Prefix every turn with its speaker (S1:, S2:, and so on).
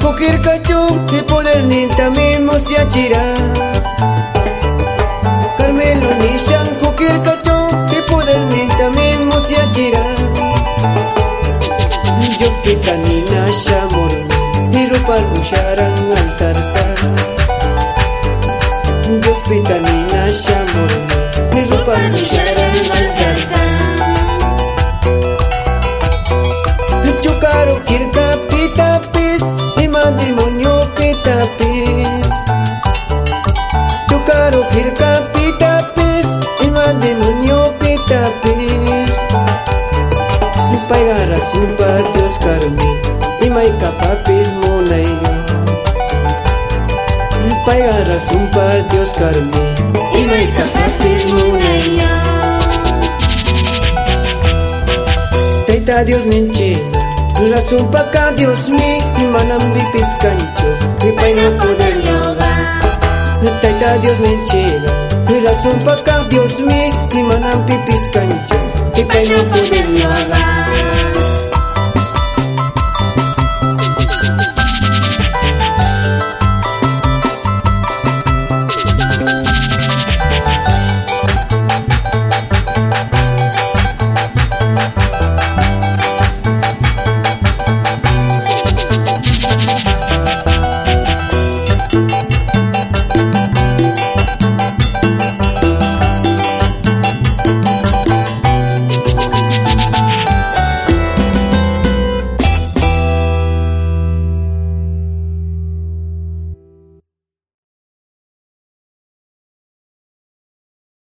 S1: kukirkachu y poder ni también chira Carmelo nishan kukirkachu y poder ni también chira Dios pita ni nashamur y rupal usharan altarta. Dios pita ni nashamur y rupal usharan altarta. Chukaro matrimonio pita pis Chukaro kirka pita pis y matrimonio pita pis Y paigara sumpa Dios karmi y maika papis monayo Y paigara sumpa Dios karmi y maika papis monayo Taita Dios ninchina Razón pa' acá, Dios mío, manam bipis no poder yoga. Taita Dios me enchila, razón pa' acá, Dios mío, manam bipis cancho, mi pai no poder yoga.